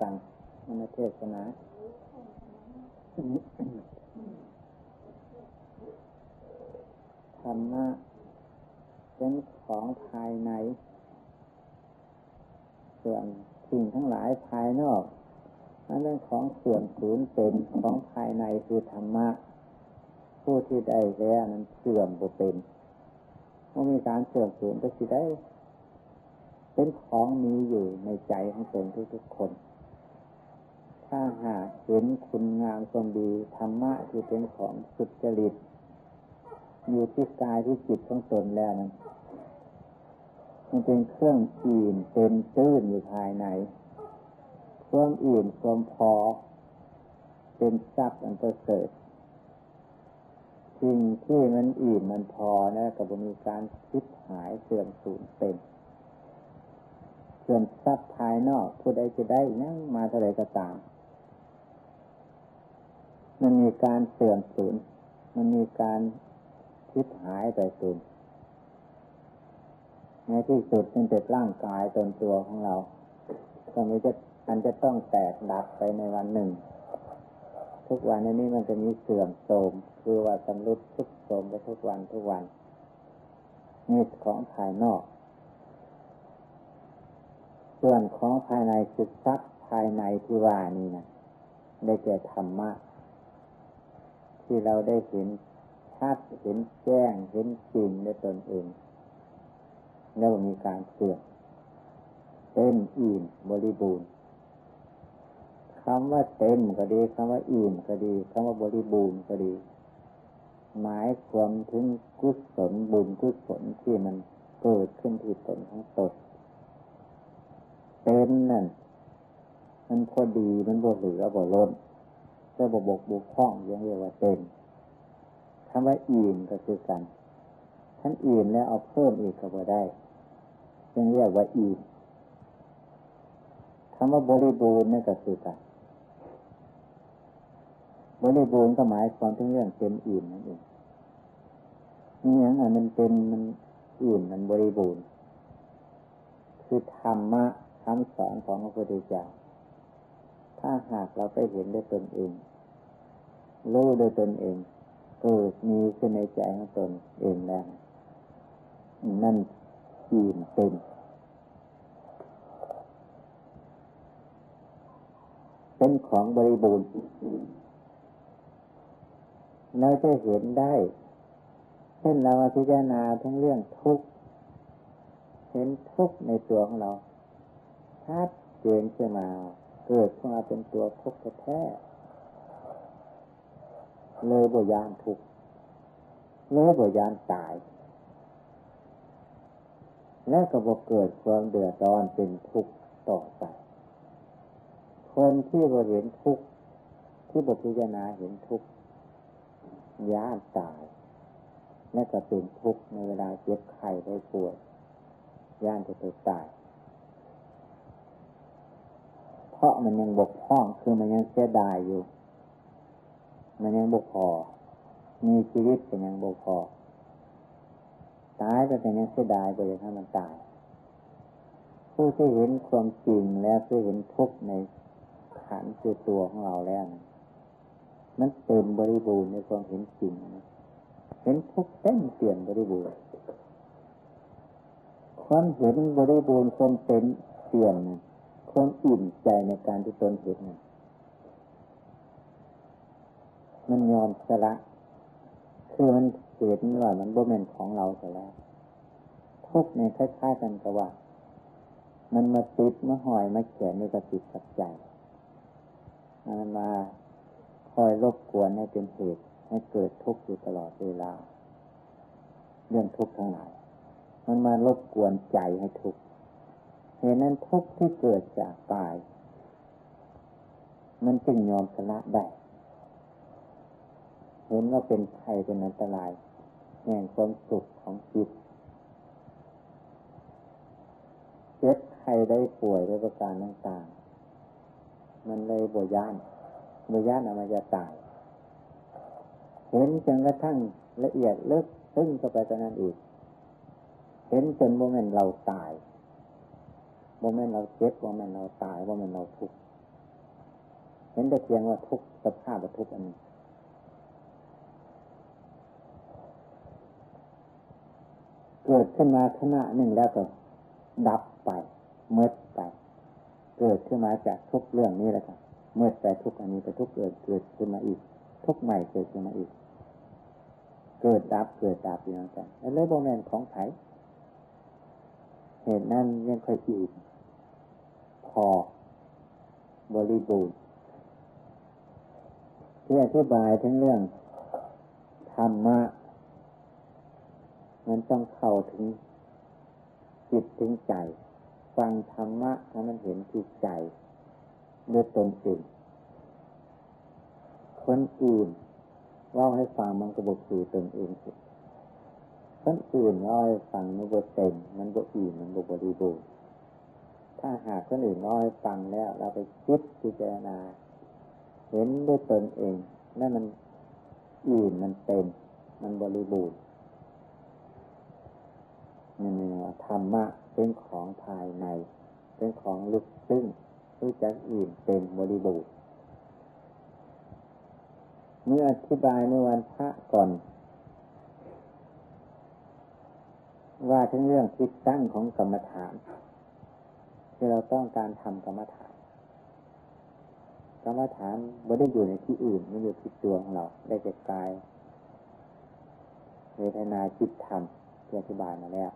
ฟังมันเทศนาธรรมะเป็นของภายใน ส่วนสิ่งทั้งหลายภายนอกนั่นเป็นของส่วนศูนย์เป็นของภายในคือธรรมะ ผู้ที่ได้แล้วนั้นเสื่อมบุเป็นเมื่อมีการเสื่อมสูญก็สิได้ เป็นของมีอยู่ในใจของตนทุกๆคน ถ้าหากเห็นคุณงามความดีธรรมะที่เป็นของสุจริตอยู่ที่กายที่จิตของตนแล้วนั้นมันเป็นเครื่องอิ่มเต็มตื้นอยู่ภายในเความอิ่มความพอ เป็นทรัพย์อันประเสริฐสิ่งที่มันอิ่มมันพอนะกับมีการคิดหายเสื่อมสูญเป็นส่วนทรัพย์ภายนอกผู้ใดจะได้นั่งมาเท่าไรก็ตาม มันมีการเสื่อมสูญมันมีการคิดหายไปสูญในที่สุดมันเป็นร่างกายตนตัวของเราตรงนี้จะอันจะต้องแตกดับไปในวันหนึ่ง ทุกวันนี้มันจะมีเสื่อมโทรมคือว่าสำรุดทุกโทรมไปทุกวันทุกวันนี่ของภายนอก ส่วนของภายในคือทรัพย์ภายในที่ว่านี่นะได้แก่ธรรมะ ที่เราได้เห็นชัดเห็นแจ้งเห็นจริงในตนเอง แล้วมีการเสื่อมเต็มอิ่มบริบูรณ์คำว่าเต็มก็ดีคำว่าอิ่มก็ดีคำว่าบริบูรณ์ก็ดี หมายความถึงกุศลบุญกุศลที่มันเกิดขึ้นที่ตนของตนเต็มนั่นมันพอดีมันบ่เหลือบ่ล้น ก็บ่บกบุคล้องยังเรียกว่าเต็มคำว่าอิ่มก็คือกันท่านอิ่มแล้วเอาเพิ่มอีกก็บ่ได้จึงเรียกว่าอิ่มคำว่าบริบูรณ์นี่ก็คือกันบริบูรณ์ก็หมายความถึงเรื่องเต็มอิ่มนั่นเองนี่อย่างอันมันเป็นมันอิ่มมันบริบูรณ์คือธรรมะคำสอนของพระพุทธเจ้า ถ้าหากเราไปเห็นด้วยตนเองรู้ด้วยตนเองเกิดมีขึ้นในใจของตนเองแล้วนั่นอิ่มเต็มเป็นของบริบูรณ์เราจะเห็นได้ เช่นเราพิจารณาทั้งเรื่องทุกข์เห็นทุกข์ในตัวของเราชัดเจนขึ้นมา เกิดมาเป็นตัวทุกข์แท้เลยบยานทุกข์เลยบยานตาย และก็บกเกิดความเดือดร้อนเป็นทุกข์ต่อไป คนที่บเห็นทุกข์ที่บพิจารณาเห็นทุกข์ย่านตาย และก็เป็นทุกข์ในเวลาเจ็บไข้ได้ป่วยย่านจะไปตาย เพ ราะมันยังบกพร่องคือมันยังเสียดายอยู่ มันยังบกพอ มีชีวิตแต่ยังบกพอ ตายแต่ยังเสียดายไปเลยถ้ามันตาย ผู้ที่เห็นความจริงแล้วผู้เห็นทุกข์ในขันคือตัวของเราแล้วนะมันเต็มบริบูรณ์ในความเห็นจริงเห็นทุกเต็มเปลี่ยนบริบูรณ์ความเห็นบริบูรณ์ความเป็นเปลี่ยน ความอิ่มใจในการที่ตนเห็นมันยอมสละคือมันเห็นว่ามันบ่เม็นของเราแต่แล้วทุกในคล้ายๆกันกับว่า มันมาติดมาหอยมาเขียนในกระติดกับใจมันมาคอยรบกวนให้เป็นเหตุให้เกิดทุกข์อยู่ตลอดเวลา เรื่องทุกข์ทั้งหลาย มันมารบกวนใจให้ทุกข์ เหตุนั้นทุกข์ที่เกิดจากตาย มันจึงยอมชนะได้ เห็นว่าเป็นภัยเป็นอันตราย แห่งความสุขของจิตเจ็บใครได้ป่วยด้วยประการต่างๆ มันเลยบย่านมือยานอมาจะตาย เห็นจนกระทั่งละเอียดเลิกตึ้งเข้าไปตอนนั้นอีก เห็นจนโมเมนต์เราตาย โมเมนต์เราเจ็บโมเมนต์เราตายโมเมนต์เราทุกข์เห็นแต่เพียงว่าทุกสภาพทุกอันนี้เกิดขึ้นมาขณะหนึ่งแล้วก็ดับไปเมื่อไป เกิดขึ้นมาจากทุกเรื่องนี้แหละครับเมื่อแต่ทุกอันนี้ไปทุกเกิดเกิดขึ้นมาอีก ทุกใหม่เกิดขึ้นมาอีก เกิดดับเกิดดับอย่างนั้นแล้วโบแมนของไผ่ เหตุนั้นยังค่อยอีกพอบริบูรณ์ที่อธิบายถึงเรื่อง ธรรมะ มันต้องเข้าถึง จิตถึงใจ ฟังธรรมะให้มันเห็นที่ใจด้วยตนเองคนอื่นว่าให้ฟังมันก็บอกคือตนเองสิ คนอื่นว่าให้ฟังมันบ่เต็มมันบ่อิ่มมันบ่บริบูรณ์ถ้าหากคนอื่นว่าให้ฟังแล้ว เราไปคิดพิจารณา เห็นด้วยตนเองนั่นมันอิ่มมันเต็ม มันบริบูรณ์นี่นี่ธรรมะเป็นของภายใน เป็นของลึกซึ้งรู้จักอิ่มเต็มบริบูรณ์เมื่ออธิบายในวันพระก่อน ว่าถึงเรื่องทิศตั้งของกรรมฐานที่เราต้องการทำกรรมฐาน กรรมฐานไม่ได้อยู่ในที่อื่นไม่อยู่ที่ตัวของเราได้แก่กายเวทนาจิตธรรมที่อธิบายมาแล้ว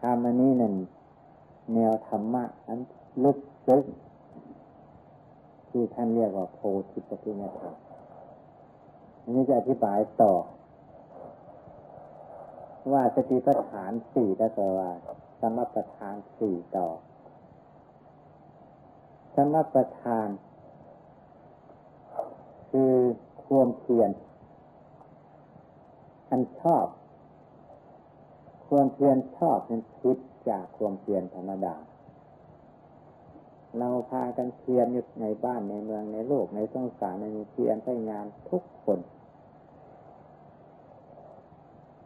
ธรรมอันนี้นั่นแนวธรรมะอันลึกซึ้งที่ท่านเรียกว่าโพธิปัจจยธรรมนี้จะอธิบายต่อ ว่าสติปัฏฐานสี่ได้แปลว่าสมปัฏฐานสี่ต่อ สมปัฏฐาน คือความเพียรอันชอบ ความเพียรชอบนั้นคิดจากความเพียรธรรมดา เราพากันเพียรอยู่ในบ้านในเมืองในโลกในสงสารในเพียรพยายามทุกคน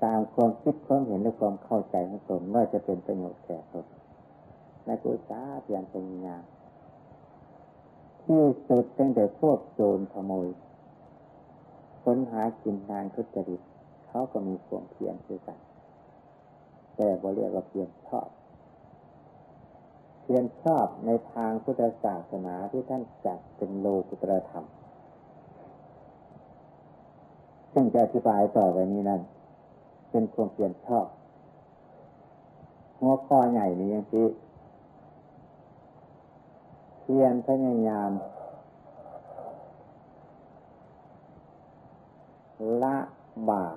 ตามความคิดความเห็นและความเข้าใจของตนว่าจะเป็นประโยชน์แก่ตนในกุศลเพียรพยายามที่สุดตั้งแต่พวกโจรขโมยค้นหากินทางทุจริตเขาก็มีความเพียรด้วยกัน แต่บริเรียกว่าเพียรชอบ เพียรชอบในทางพุทธศาสนาที่ท่านจัดเป็นโลกุตรธรรม ซึ่งจะอธิบายต่อไปนี้นั้น เป็นความเพียรชอบหัวข้อใหญ่นี้อย่างที่เพียรพยายามละบาป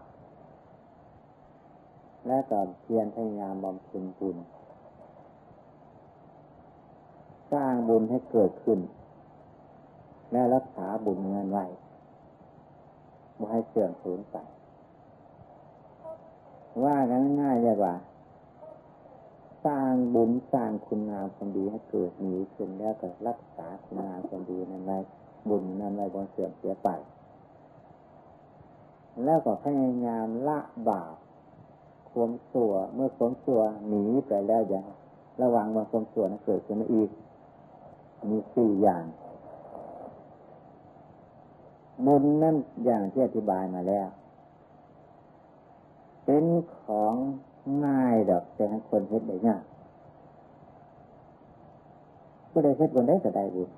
และก็เพียรพยายามบำเพ็ญบุญ สร้างบุญให้เกิดขึ้น และรักษาบุญเงินไว้ไม่ให้เสื่อมสูญไป ว่ากันง่ายเลยว่า สร้างบุญสร้างคุณงามความดีให้เกิดมีขึ้นแล้วก็รักษาคุณงามความดีนั้นไว้บุญนั้นไว้บนเสื่อมเสียไป แล้วก็พยายามละบาปความสัวเมื่อความสัวหนีไปแล้วอย่าระวังว่าความสัวนั้นเกิดขึ้นอีก มีสี่อย่างบุญนั่นอย่างที่อธิบายมาแล้ว เป็นของง่ายดอกแต่ให้คนเฮ็ดได้ยากก็ได้เฮ็ดบนได้ก็ได้บุญ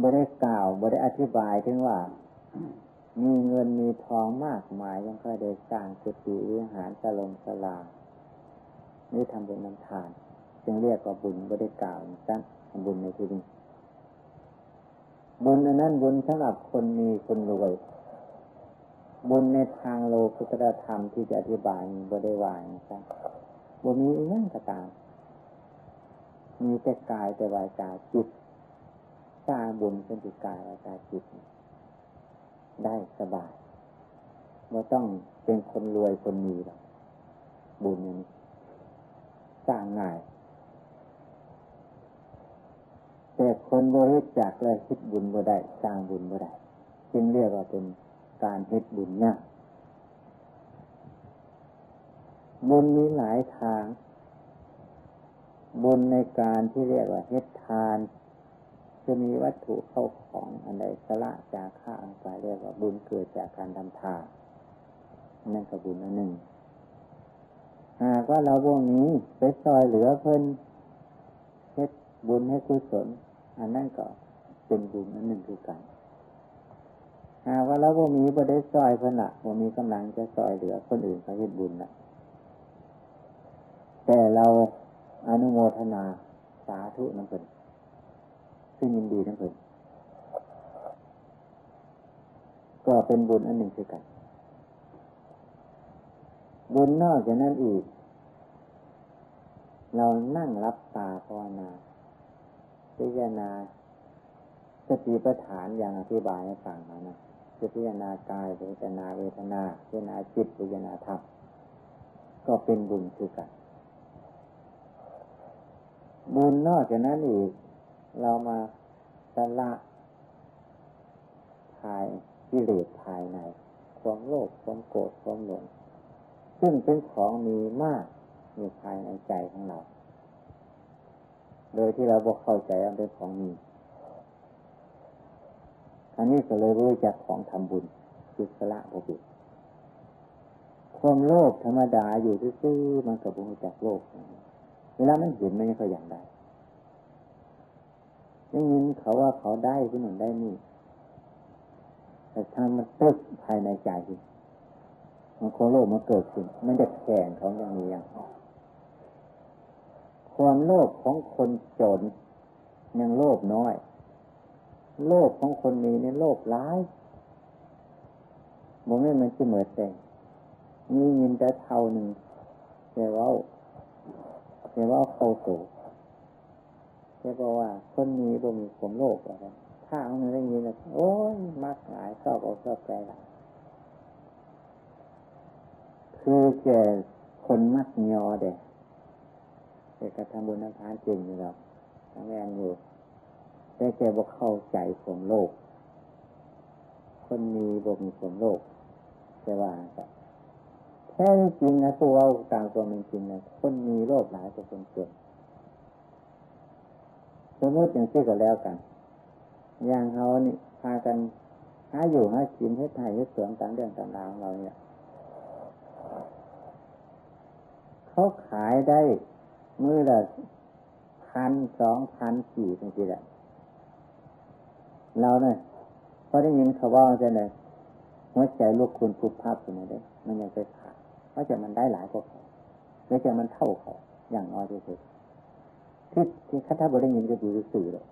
บ่ได้กล่าวบ่ได้อธิบายถึงว่า มีเงินมีทองมากมาย ยังค่อยได้สร้างกุฏิวิหารสลงสลานี่ทำบุญนำทาน จึงเรียกว่าบุญบริกล่าวสั้นบุญในที่นี้บุญอันนั้นบุญสำหรับคนมีคนรวย บุญในทางโลกุตรธรรมที่จะอธิบายบริวารนะครับบุญมีอีกอย่างก็ตาม มีแต่กายแต่วาจาจิตสร้างบุญเป็นจิกายวาจาจิต ได้สบายไม่ต้องเป็นคนรวยคนมีหรอกบุญนี้สร้างง่ายแต่คนบริจาคและคิดบุญบ่ได้สร้างบุญบ่ได้จึงเรียกว่าเป็น การเฮ็ดบุญยากบุญมีหลายทาง บุญในการที่เรียกว่าเฮ็ดทานจะมีวัตถุเข้าของอันใดสละจากข้าอังกายเรียกว่าบุญเกิดจากการทำทานนั่นก็บุญอันหนึ่ง หากว่าเราพวกนี้ไปซอยเหลือเพิ่นเฮ็ดบุญให้กุศล อันนั้นก็เป็นบุญอันหนึ่งคือกัน หากว่าเราพวกนี้บ่ได้ซอยเพิ่นละบ่มีกำลังจะซอยเหลือคนอื่นเขาเฮ็ดบุญละแต่เราอนุโมทนาสาธุน้ำเพิ่นซึ่งยินดีน้ำเพิ่นก็เป็นบุญอันหนึ่งคือกัน บุญนอกจากนั้นอีก เรานั่งรับตาภาวนาพิจารณาสติปัฏฐานอย่างอธิบายให้ฟังมานะ พิจารณากายพิจารณาเวทนาพิจารณาจิตพิจารณาธรรมก็เป็นบุญคือกันบุญนอกจากนั้นอีก เรามาสละภายกิเลสภายใน ความโลภความโกรธความหลงซึ่งเป็นของมีมากอยู่ภายในใจของเรา โดยที่เราบอกเข้าใจว่าเป็นของมี อันนี้ก็เลยรู้จักของทำบุญคือสละบุญความโลภธรรมดาอยู่ซื่อๆมันกับบุญจากโลภเวลามันเห็นมันก็อย่างใดได้ยินเขาว่าเขาได้ที่หนึ่งได้นี่แต่ถ้ามันตึกภายในใจมันโคโลภมันเกิดขึ้น มันจะแข่งเขาอย่างนี้อย่างความโลภของคนจนยังโลภน้อย โลภของคนมีเนี่ยโลภร้ายมันไม่มันจะเหมือนแต่มีเงินแต่เท่าหนึ่งแต่ว่าแต่ว่าเขาโตแค่บอกว่าคนมีบ่มีความโลภอะไรถ้าเอาเงินได้ยินแล้วโอ้ยมักหลายชอบอกชอบใจหลายคือแก่คนมักยอเด็กแต่กระทำบุญทานจริงอยู่แล้วทำงานอยู่ แต่แกบอกเข้าใจความโลภคนมีบ่มีความโลภแต่ว่าแท้จริงนะตัวเราตามตัวมันจริงนะคนมีโลภหลายกว่าคนจนสมมติอย่างเช่นก็แล้วกัน อย่างเขานี่พากันหาอยู่หากินให้ไทยให้สวนตามเรื่องตามราวของเราเนี่ยเขาขายได้มือละพันสองพันสี่จริงๆแหละ เราเนี่ยพอได้ยินเขาว่าจะไหนหัวใจลูกคุณปุบภาพอยู่ไหนได้มันยังไปขาดเพราะจะมันได้หลายกว่าเขาแล้วจะมันเท่าเขาอย่างน้อยที่สุดที่ที่คัถ้าบได้ยินก็ดูสื่อเลย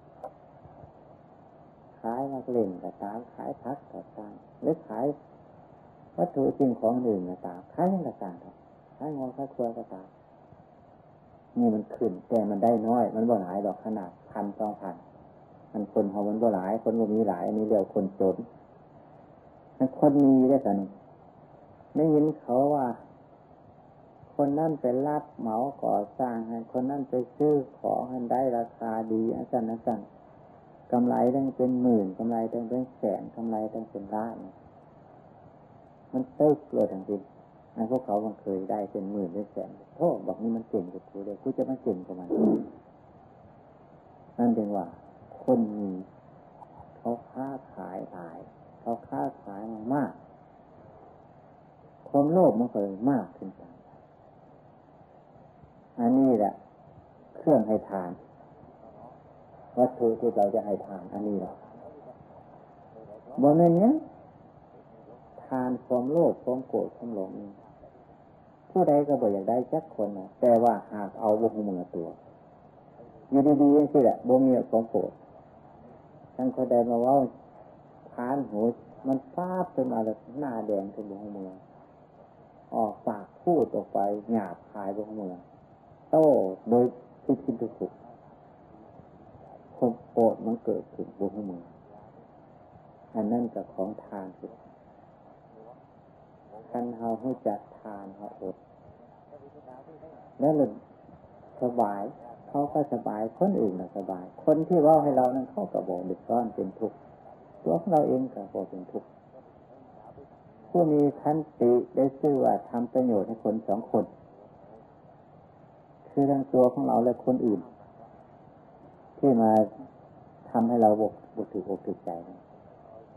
ขายมาเล่นก็ตามขายพักก็ตามหรือขายวัตถุสิ่งของอื่นก็ตามขายยังก็ตามขายงอขายครัวก็ตามนี่มันขึ้นแต่มันได้น้อย มันบ่หายดอกขนาดพันสองพันันคนเขามันบ่หลาย คนบ่มีหลายอันนี้เรียกคนจนมันคนมีได้สันได้ยินเขาว่า คนนั่นไปรับเหมาก่อสร้างให้คนนั่นไปซื้อของให้ได้ราคาดีอาจารย์อาจารย์กำไรตั้งเป็นหมื่นกำไรตั้งเป็นแสนกำไรตั้งเป็นล้านมันเติกเลยทั้งสิ้นอันพวกเขามันเคยได้เป็นหมื่นเป็นแสนโทษบอกนี่มันเก่งกับกูเลยกูจะมาเก่งกับมันนั่นเป็นว่า คนมีเขาค้าขายหลาย เขาค้าขายมาก ความโลภมันเคยมากขึ้นไปอันนี้แหละเครื่องให้ทาน วัตถุที่เราจะให้ทาน อันนี้แหละบนนี้เนี้ยทานความโลภความโกรธความหลงผู้ใดก็บอกอยากได้จักคนนะแต่ว่าหากเอาบุญมือตัว อยู่ดีๆอย่างนี้แหละบ่มีความโกรธ ทั้งคนใดมาว่าทานหูมันฟาบขึ้นมาแล้วหน้าแดงขึ้นบนมืองออกปากพูดออกไปหยาบคายบนมืองโต้โดยที่คิดทุกสุขความโกรธมันเกิดขึ้นบนมืออันนั้นกับของทานสุดคันเฮาให้จัดทานเฮาอดแล้วเลยสบาย เขาก็สบายคนอื่นก็สบาย คนที่ว่าให้เรานั้นเขากระบอกเดือดร้อนเป็นทุกข์ตัวของเราเองก็บอกเป็นทุกข์ผู้มีคันติได้ชื่อว่าทำประโยชน์ให้คนสองคน คือทั้งตัวของเราและคนอื่น ที่มาทำให้เราบกบกถือบกถือใจ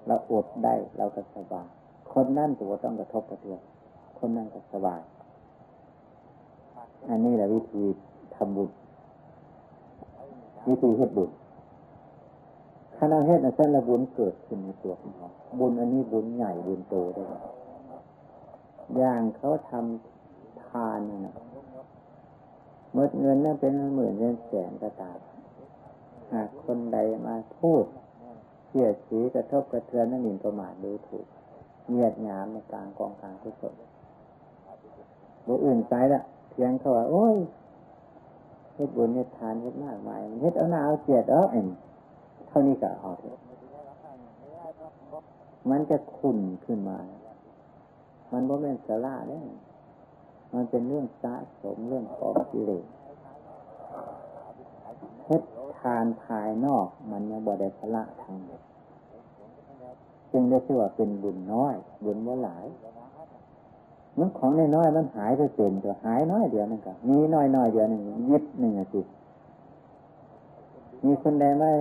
เราอดได้เราก็สบายคนนั่นตัวต้องกระทบกระเทือนคนนั่นก็สบาย อันนี้แหละวิธีทำบุญ วิธีเฮ็ดบุญคณะเฮ็ดนะเส้นละบุญเกิดขึ้นในตัวของเราบุญอันนี้บุญใหญ่บุญโตได้อย่างเขาทำทานเนะเมื่อเงินนั่นเป็นหมื่นเงินแสนก็ตามหากคนใดมาพูดเสียสีกระทบกระเทือนนั่นหมิ่นประมาทดูถูกเงียดหยามในกลางกองกลางทุกคนบุอื่นใจละเพียงเขาว่าโอ้ย ฮ็ดบุญเฮ็ดทานเฮ็ดมากมายมันเฮ็ดเอาหน้าเอาเจียดเอาเองเท่านี้ก็เอาเถอะมันจะขุ่นขึ้นมา มันบ่เป็นสาระเนี่ยมันเป็นเรื่องสะสมเรื่องของกิเลสเฮ็ดทานภายนอก มันยังบ่ได้พละทางจึงได้ชื่อว่าเป็นบุญน้อย บุญว่าหลาย มันของน้อยๆมันหายไปเป็นตัวหายน้อยเดียวนึงก็มีน้อยน้อยเดียวหนึ่งยิบหนึ่งสิมีคนใดไม่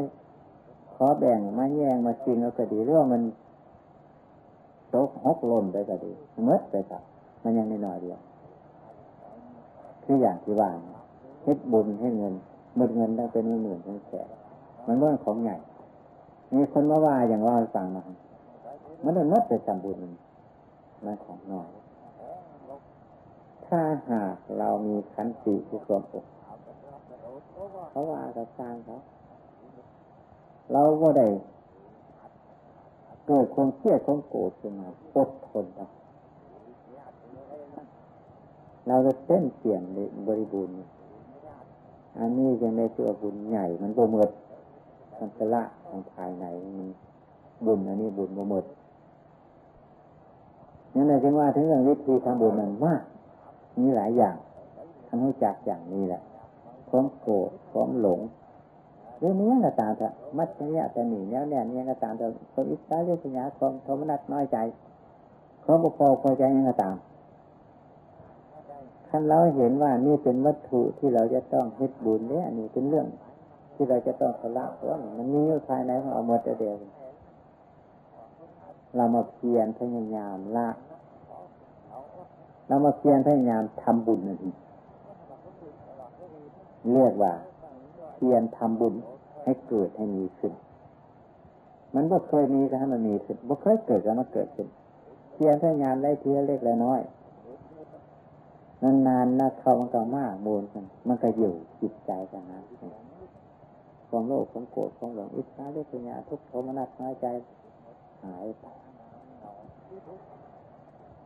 ขอแบ่งมาแย่งมาจริงแล้วก็ดีหรือว่ามันตกหกลนไปก็ดีเมื่อไปกับมันยังน้อยเดียวคืออย่างที่ว่าเฮ็ดบุญให้เงินหมดเงินได้เป็นหมื่นเป็นแสนมันเรื่องของใหญ่มีคนมาว่าอย่างว่าฟังมามันเมื่อไปทำบุญมันของน้อย ถ้าหากเรามีขันติที่ความอกเขาว่าก็สร้างเขาเราก็ได้เกิดความเครียดความโกรธขึ้นมาอดทนเราเราจะเส้นเปลี่ยนบริบูรณ์อันนี้ยังในตัวบุญใหญ่ มันโบเมิดมันจะละทางภายในมันบุญอันนี้บุญโบเมิดนั่นเลยจึงว่าถึงเรื่องวิธีทำบุญมันมาก มีหลายอย่างทำให้จากอย่างนี้แหละความโกรธความหลงเรื่องนี้ก็ตามเถอะมัดเนี่ยแต่หนีเนี่ยเนี่ยเนี่ยก็ตามเถอะความอิจฉาเรื่องสัญญาความโทมนัสน้อยใจความบุพอพอใจยังก็ตามท่านเราเห็นว่านี่เป็นวัตถุที่เราจะต้องเฮ็ดบุญเนี่ยนี่เป็นเรื่อง ที่เราจะต้องละเพราะมันมีอยู่ภายในของเอาหมดเดียวเรามาเพียรพยายามละ เรามาเพียรพยายามทำบุญนั่นเองเรียกว่าเพียรทำบุญให้เกิดให้มีขึ้น มันบ่เคยมีก็ให้มันมีขึ้นบ่เคยเกิดก็มาเกิดขึ้นเพียรพยายามได้เทียเล็กและน้อยนานๆนะเข้ามันก็มากมูลกันมันก็อยู่จิตใจกันนะความโลภความโกรธความหลงอิจฉาเรื่องปัญาทุกข์โทมนัสน้อยใจหายไป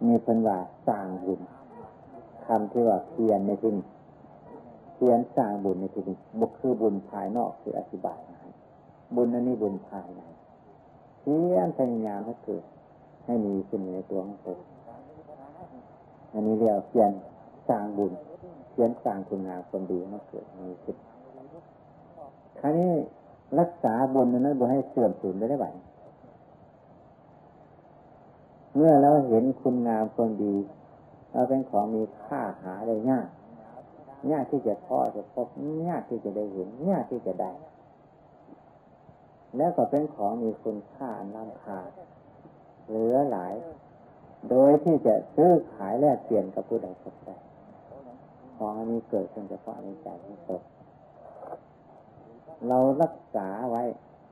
มีเป็นว่าสร้างบุญคำที่ว่าเพียรในที่นี้เพียรสร้างบุญในที่นี้บุคือบุญภายนอกคืออธิบายนะบุญนั้นนี่บุญภายในเพียรพยายามให้เกิดให้มีขึ้นในตัวของตนอันนี้เรียกเพียรสร้างบุญเพียรสร้างคุณงามความดีให้เกิดมีขึ้นครั้นี้รักษาบุญนั้นบุญให้เสื่อมสูญไปได้ไหม เมื่อเราเห็นคุณงามความดีเราเป็นของมีค่าหาได้ยากยากที่จะพอจะพบยากที่จะได้เห็นยากที่จะได้ แล้วก็เป็นของมีคุณค่าน้ำค่าเหลือหลาย โดยที่จะซื้อขายแลกเปลี่ยนกับผู้ใดก็ได้ของอันนี้เกิดขึ้นเฉพาะในใจของตนเรารักษาไว้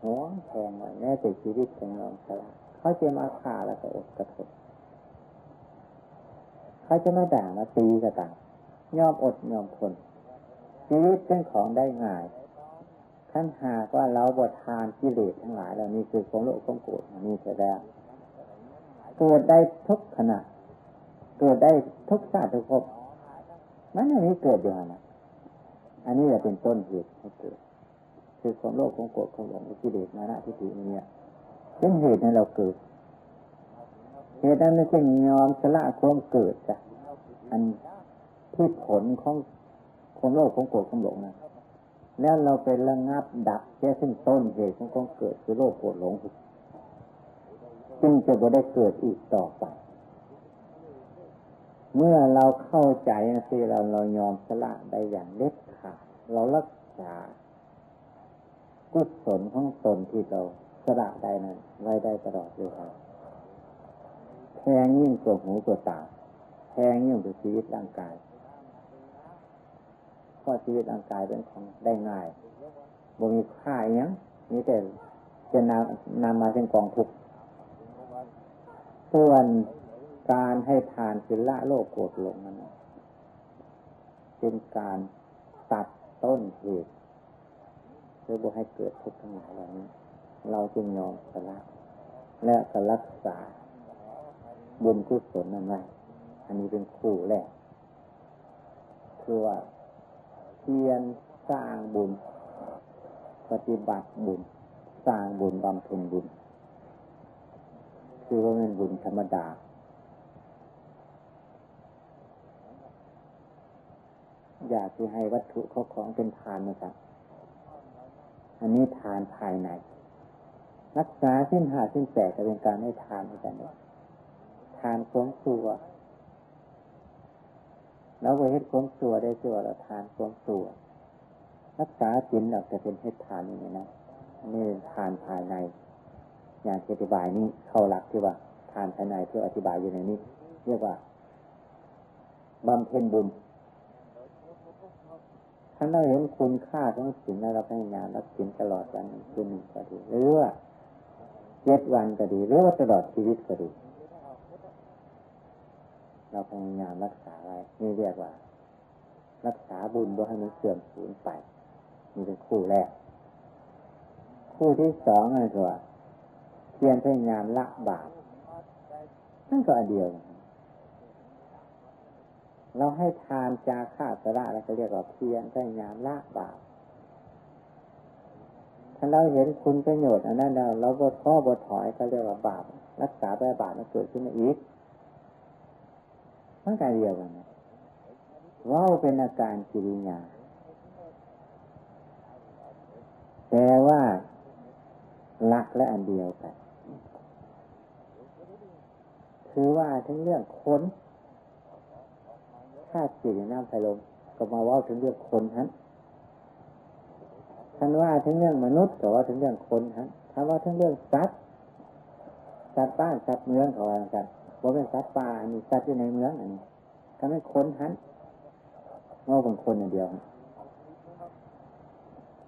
หัวแทงไว้แม้แต่ชีวิตของเราสละ เขาจะมาฆ่าแล้วก็อดกระทบเขาจะมาด่ามาตีก็ตามยอมอดยอมทนชีวิตเป็นของได้ง่ายขั้นหากว่าเราบททานกิเลสทั้งหลายเหล่านี้คือของโลกของโกรธนี่เสียแล้วเกิดได้ทุกขณะเกิดได้ทุกชาติทุกภพมันไม่มีเกิดอยู่นะอันนี้แหละเป็นต้นเหตุให้เกิด คือความโลภความโกรธความหลงกิเลสมานะทิฏฐิเนี่ย เป็นเหตุให้เราเกิดเหตุนั้นไม่ใช่ยอมสละความเกิดจ้ะอันที่ผลของความโลภของโกรธของหลงนะแล้วเราไประงับดับแค่ซึ่งต้นเหตุของความเกิดคือโลภโกรธหลงจึงจะไม่ได้เกิดอีกต่อไป เมื่อเราเข้าใจสิเราเรายอมสละได้อย่างเด็ดขาดเรารักษากุศลของตนที่เรา สละได้นั้นไว้ได้ตลอดเลยครับแพงยิ่งกว่าหูกว่าตาแพงยิ่งกว่าชีวิตร่างกายเพราะชีวิตร่างกายเป็นของได้ง่ายบ่มีค่าอย่างนี้แต่จะนำนำมาเป็นกองทุกข์ส่วนการให้ทานศิละโลกโกรธหลงนั้นเป็นการตัดต้นเหตุเพื่อบ่ให้เกิดทุกข์ทั้งหลายเหล่านี้ เราจึงยอมสละและก็รักษาบุญกุศลนั้นไว้อันนี้เป็นคู่แรกคือว่าเพียรสร้างบุญ ปฏิบัติบุญ สร้างบุญบำเพ็ญบุญ คือว่าเป็นบุญธรรมดาอยากที่ให้วัตถุเขาของเป็นทานนะครับ อันนี้ทานภายใน รักษาสิ้นหาสิ้นแตกจะเป็นการให้ทานเหมือนกันทานความสัวแล้วไปเฮ็ดความสัวได้สัวเราทานความสัวรักษาศีลเราจะเป็นเฮ็ดทานอย่างนี้นะนี่ทานภายใน อย่างอธิบายนี้เข้าหลักที่ว่า ทานภายในเพื่ออธิบายอยู่ในนี้ เรียกว่าบำเพ็ญบุญถ้าเราเห็นคุณค่าของศีลแล้วเราพยายามรักศีลตลอดวันคืนหนึ่งก็ดีหรือว่า เจ็ดวันก็ดี หรือว่าตลอดชีวิตก็ดี เราพยายามรักษาไว้นี่เรียกว่า รักษาบุญด้วยให้มันเสื่อมสูญไปนี่เป็นคู่แรก คู่ที่สองนั่นคือว่าเพียรพยายามละบาปนั่นก็อันเดียว เราให้ทานจาค่าสระแล้วก็เรียกว่าเพียรพยายามละบาป ถ้าเราเห็นคุณประโยชน์อันนั้นเราเราบดข้อบดถอยก็เรียกว่าบาป รักษาไปบาปมันเกิดขึ้นมาอีกมันการเดียวกันว่าเป็นอาการกิริยาแต่ว่าลักและอันเดียวกัน คือว่าทั้งเรื่องคนถ้าจิตน้ำไฟลมก็มาว่าถึงเรื่องคนฮะ ท่านว่าถึงเรื่องมนุษย์ก็ว่าถึงเรื่องคนฮะถ้านว่าถึงเรื่องสัตว์สัตว์บ้านสัตว์เมืองเขาว่ากันว่าเป็นสัตว์ป่ามีสัตว์อยู่ในเมืองอันนี้ถ้าไม่คนฮะว่าเป็นคนอย่างเดียว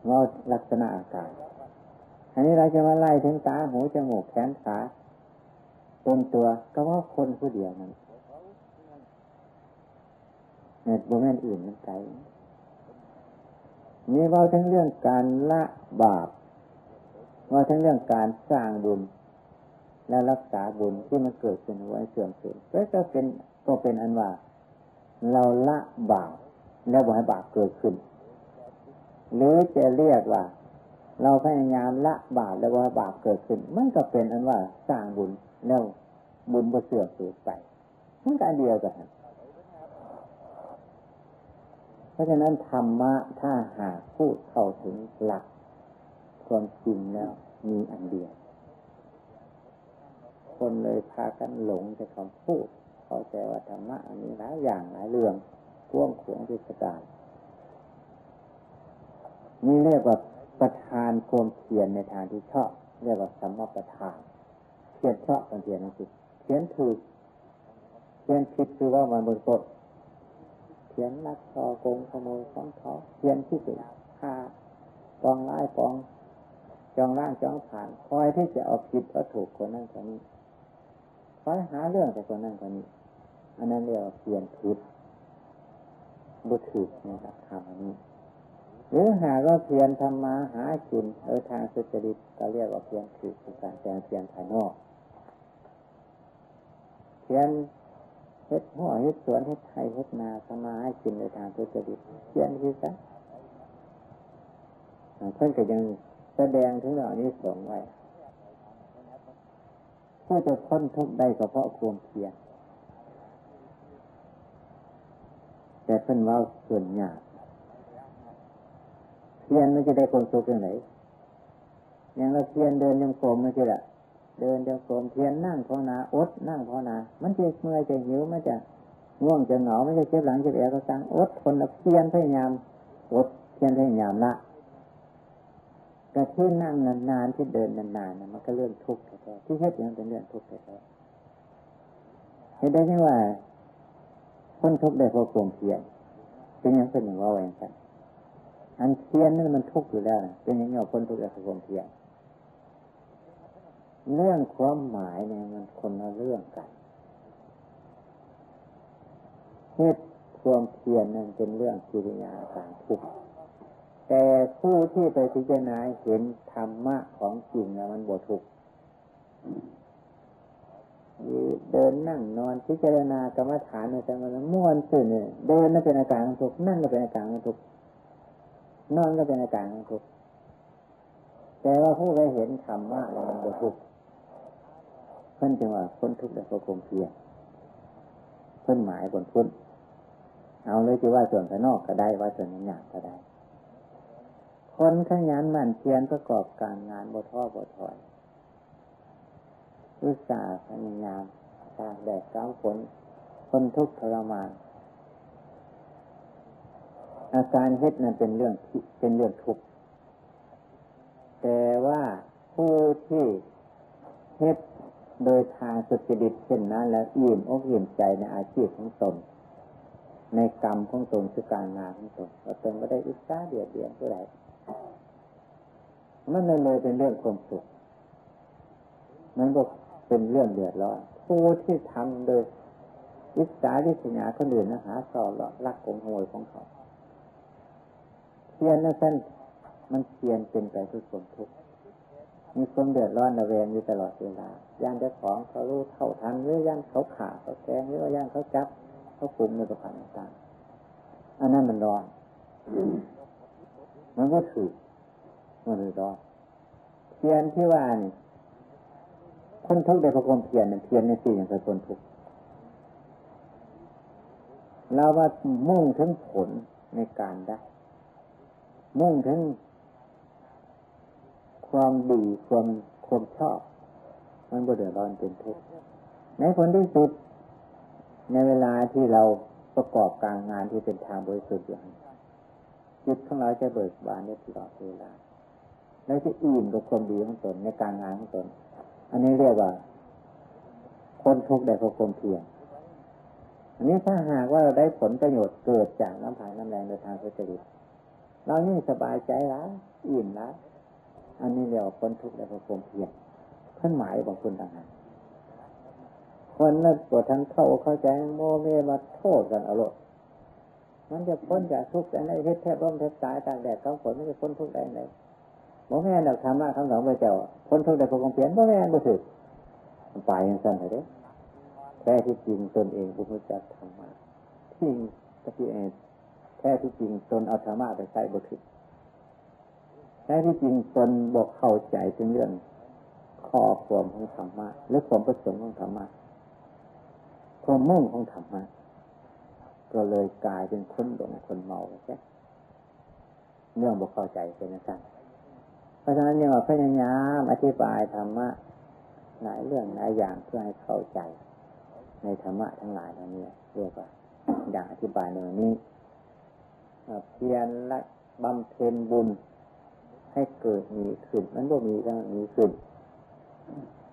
ว่าลักษณะอาการอันนี้เราจะมาไล่ถึงตาหูจมูกแขนขาเป็นตัวก็ว่าคนผู้เดียวนั้นเน็ตโมเมนต์อื่นมันไกล นี่ว่าทั้งเรื่องการละบาปว่าทั้งเรื่องการสร้างบุญ และรักษาบุญที่มันเกิดขึ้นไว้เสื่อมเสื่อมก็เป็นก็เป็นอันว่า เราละบาปแล้วบ่ให้บาปเกิดขึ้น หรือจะเรียกว่า เราพยายามละบาปแล้วว่าบาปเกิดขึ้น มันก็เป็นอันว่าสร้างบุญแล้วบุญบ่เสื่อมสูญไปมันก็เดียวกัน เพราะฉะนั้นธรรมะถ้าหากพูดเข้าถึงหลักความจริงแล้วมีอันเดียว คนเลยพากันหลงแต่คำพูด เข้าใจว่าธรรมะมีหลายอย่างหลายเรื่องพ่วงขวงพิสดารนี่เรียกว่าประธานความเพียรในทางที่ชอบ เรียกว่าสัมมาประธานเพียรชอบกันเพียรนั่นคือเพียรถูกเพียรผิดคือว่ามันบนกฎ เพียรลักคอโกงขโมยของเขาเพียรที่สุดฆ่ากองร้ายกองจองร่างจองผ่านคอยที่จะเอาผิดเอาถูกคนนั้นคนนี้คอยหาเรื่องแต่คนนั้นคนนี้ อันนั้นเรียกว่าเพียรผิดบุตรนะครับคำนี้หรือหากว่าเพียรทำมาหากินโดยทางสุจริตก็เรียกว่าเพียรถือการแต่งเพียรภายนอก เพียร ฮ็ดหัวเฮ็ดสวนเฮ็ดไทยเฮ็ดนาทำมาให้กินโดยทางสุจริตเพียรคือกันเพื่อนก็ยังแสดงถึงเหล่านี้สองไว้ผู้จะพ้นทุกข์ได้ก็เพราะความเพียรแต่เพิ่นว่าส่วนยากเพียนมันจะได้ความสุขอย่างไรอย่างเราเพียนเดินยังโกมไม่ใช่ละ เดินยังโกมเพียนนั่งภาวนาอดนั่งภาวนา มันจะเมื่อยจะหิวมันจะง่วงจะเหงาไม่ใช่เจ็บหลังเจ็บแอวก็ตั้งอดทนเพียรพยายามอดเพียรพยายามละกระที่นั่งนานๆที่เดินนานๆมันก็เรื่องทุกข์แท้ที่เฮ็ดอย่างเป็นเรื่องทุกข์แท้เห็นได้ไหมว่าคนทุกข์ได้เพราะความเพียรเป็นอย่างเป็นอย่างว่าแหวนกันอันเพียรนั่นมันทุกข์อยู่แล้วเป็นอย่างนี้คนทุกข์ได้เพราะความเพียร เรื่องความหมายเนี่ยมันคนละเรื่องกันเหตุความเพียรนั้นเป็นเรื่องกิริยาการทุกข์แต่ผู้ที่ไปพิจารณาเห็นธรรมะของจริงแล้วมันบวทุกข์เดินนั่งนอนพิจารณากรรมฐานในสมาธิม้วนตื่นเนี่ยเดินนั่นเป็นอาการของทุกข์นั่งก็เป็นอาการของทุกข์นอนก็เป็นอาการของทุกข์แต่ว่าผู้ไปเห็นธรรมะแล้วมันบวทุก ข์เพิ่นจึงว่าพ้นทุกข์ได้เพราะความเพียรเพิ่นหมายบนพ้นเอาเลยที่ว่าส่วนภายนอกก็ได้ว่าส่วนหยาบก็ได้ คนขยันหมั่นเพียรประกอบการงานบ่ท้อบ่ถอยอุตสาพยายามตากแดดกลางฝนคนทุกข์ทรมาน อาการเฮ็ดนั้นเป็นเรื่องเป็นเรื่องทุกข์แต่ว่าผู้ที่เฮ็ด โดยทางสุจริตเช่นนั้น แล้วอิ่มอกอิ่มใจในอาชีพของตน ในกรรมของตนคือการงานของตนเราตนก็ได้อิจฉาเดียดเดียนผู้ใดมันเลยเลยเป็นเรื่องความสุขมันก็เป็นเรื่องเดือดร้อนผู้ที่ทำโดยอิจฉาดิสญาคนอื่นนะหาสอหลอกลักโกงโวยของเขาเพียนนั่นสั้นมันเพียนเป็นไปทุกคนทุกข์ มีความเดือดร้อนระเวงอยู่ตลอดเวลาย่านเจ้าของเขารู้เท่าทันหรือย่านเขาขาเขาแกงหรือย่านเขาจับเขาคุมในประการต่างๆอันนั้นมันร้อนมันก็ถือมันเลยร้อนเพียนที่ว่านี่คนทุกข์ได้เพราะความเพียรเพียรในสิ่งอย่างคนทุกข์เราว่ามุ่งถึงผลในการได้ มุ่งถึง ความดีความความชอบ มันก็เดือดร้อนเป็นทุกข์ในผลที่สุด ในเวลาที่เราประกอบการงานที่เป็นทางบริสุทธิ์อย่างจิตของเราจะเบิกบานได้ตลอดเวลาและจะอิ่มกับความดีของตนในการงานของตน อันนี้เรียกว่า คนทุกข์ได้เพราะความเพียรอันนี้ถ้าหากว่าเราได้ผลประโยชน์เกิดจากน้ำผายน้ำแรงโดยทางสุจริตเรานี่สบายใจแล้วอิ่มแล้ว อันนี้เรียกว่าพ้นทุกข์ได้เพราะความเพียรเพื่อนหมายบอกคุณต่างหากคนนั้นปวดทั้งเข้าเข้าใจโมเมมาโทษกันเอาลดมันจะพ้นจากทุกข์ได้ในเทศแทบร่มแทบตายตากแดดกลางฝนไม่จะพ้นทุกข์ได้ไหนโมแม่นดักธรรมะคำสอนพระเจ้าพ้นทุกข์ได้เพราะความเพียรโมแม่นบ่ถึกไปยังสั้นเลยเด้แท้ที่จริงตนเองผู้รู้จักธรรมะที่ก็ที่เอแท้ที่จริงตนเอาธรรมะไปใช้บ่ถึก แท้ที่จริงตนบอกเข้าใจถึงเรื่องข้อความของธรรมะหรือความประสงค์ของธรรมะความมุ่งของธรรมะก็เลยกลายเป็นคนหลงคนเมาใช่เรื่องบอกเข้าใจเป็นอย่างเพราะฉะนั้นยังพยายามอธิบายธรรมะหลายเรื่องหลายอย่างเพื่อให้เข้าใจ ในธรรมะทั้งหลายเหล่านี้เรียกว่าอย่างอธิบายในวันนี้เพียรและบำเพ็ญบุญ ให้เกิดมีขึ้น มันบ่มีก็มีขึ้น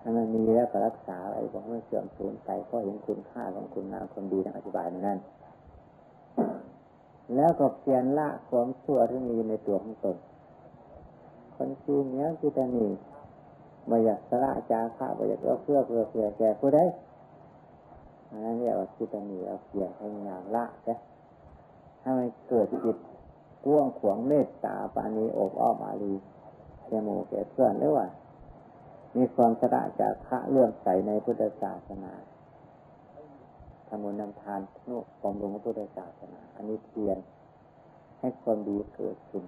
ถ้ามันมีแล้วก็รักษาอะไรบอกไม่เสื่อมสูญไปเพราะเห็นคุณค่าของคุณงามความดีทางอธิบายนนั้น แล้วก็เพียรละความชั่วที่มีในตัวของตนคนชีเนี้ยที่จะมีบอยากสละจาระบอยากเอาเพื่อเพื่อเพื่อแก่ผู้ใดอันนั้นเรียกว่าที่จะมีเอาเพียรให้งานละใช่ถ้มันเกิดจิต พ่วงขวงเมตตาปานีอบอ้อมอารีเจมูแก่เพื่อนหรือว่า มีความสละจากพระเรื่องใสในพุทธศาสนาทำบุญนำทานนุบำรุงพุทธศาสนา อันนี้เพียรให้ความดีเกิดขึ้น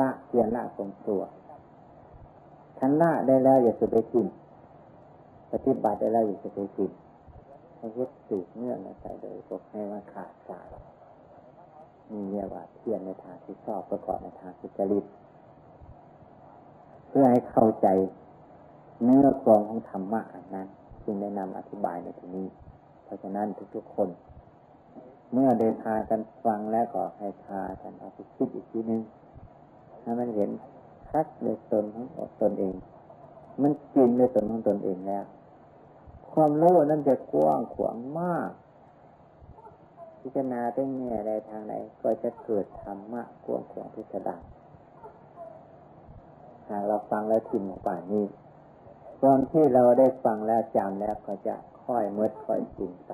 ละเพียรละความตัวทันละได้แล้วอย่าสุดไปกินปฏิบัติได้แล้วอย่าสุดไปกินให้ยึดสืบเนื่องใส่เลยพวกให้ว่าขาดสาย มีเรียกว่าเพียรในทางที่ชอบประกอบในทางสุจริตเพื่อให้เข้าใจเนื้อกรองของธรรมะอันนั้น จึงได้นำอธิบายในที่นี้ เพราะฉะนั้นทุกๆคน เมื่อได้พากันฟังแล้วก็ให้พากันเอาไปคิดอีกทีนึงถ้ามันเห็นชัดในตนของตนเอง มันจริงในตนของตนเองแล้ว ความรู้นั้นจะกว้างขวางมาก พิจารณาได้แง่ใดทางไหน ก็จะเกิดธรรมะกวงขวางพิสดารหากเราฟังแล้วทิมป่านนี้ตอนที่เราได้ฟังแล้วจำแล้วก็จะค่อยเมื่อค่อยจริงไป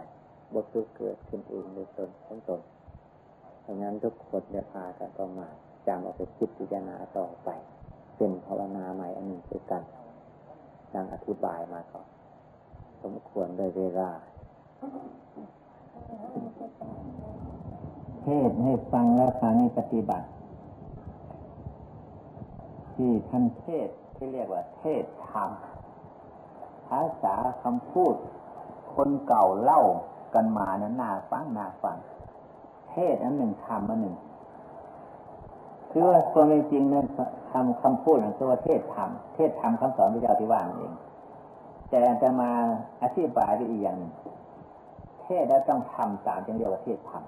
บคือเกิดขึ้นเองในตนของตนดังนั้นทุกคนจะพากันประมาจำเอาไปคิดพิจารณาต่อไป เป็นภาวนาใหม่อันหนึ่งด้วยกันดังอธิบายมาก่อนสมควรโดยเวลา เทศให้ฟังแล้วคานี้ปฏิบัติ ที่ท่านเทศที่เรียกว่า เทศธรรมภาษาคำพูด คนเก่าเล่ากันมานั้นน่าฟังน่าฟัง เทศอันหนึ่งธรรมอันหนึ่งคือว่าความเป็นจริงนั้นคำคำพูดของตัวเทศธรรมเทศธรรมคำสอนพระเจ้าที่ว่านเอง แต่จะมาอธิบายด้วยอีกอย่างหนึ่งเทศแล้วต้องทำตามจึงเรียกว่าเทศธรรม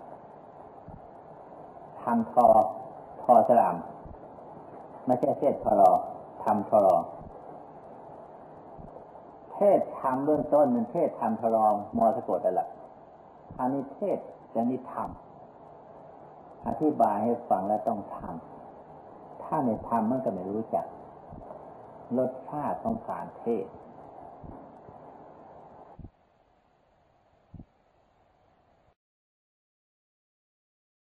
ทำทอทอสลามไม่ใช่เทศทรอทำทรอเทศทำเบื้องต้นมันเทศทำทอรอมมอสะกดนั่ละอันนี้เทศจะนี้ทำอธิบายให้ฟังแล้วต้องทำถ้าไม่ทำมันก็ไม่รู้จักรสชาติของการเทศ